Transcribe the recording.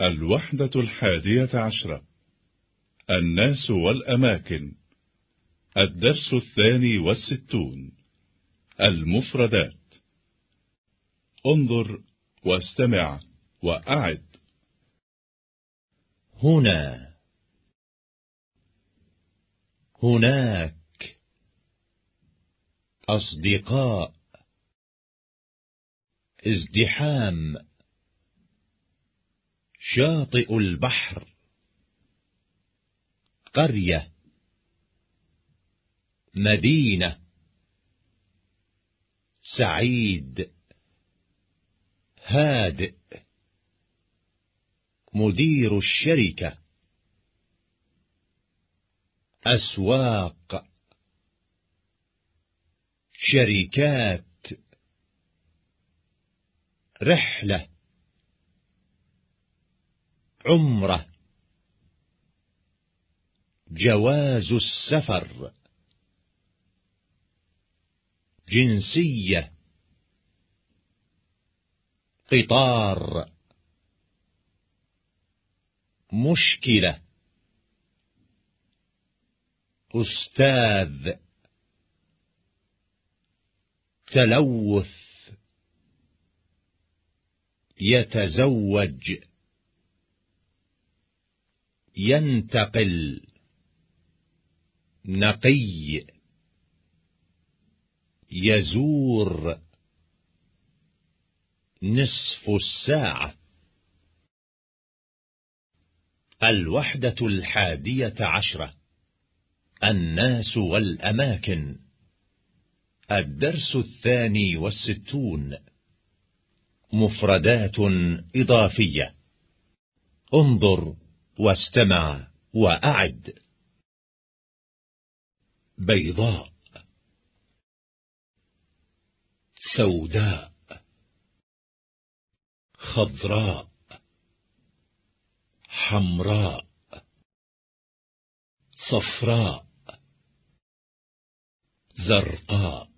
الوحدة الحادية عشرة. الناس والأماكن. الدرس الثاني والستون. المفردات. انظر واستمع وأعد. هنا. هناك. أصدقاء. ازدحام. شاطئ البحر. قرية. مدينة. سعيد. هادئ. مدير الشركة. أسواق. شركات. رحلة. عمرة. جواز السفر. جنسية. قطار. مشكلة. أستاذ. تلوث. يتزوج. ينتقل. نقي. يزور. نصف الساعة. الوحدة الحادية عشرة. الناس والأماكن. الدرس الثاني والستون. مفردات إضافية. انظر. واستمع وأعد. بيضاء. سوداء. خضراء. حمراء. صفراء. زرقاء.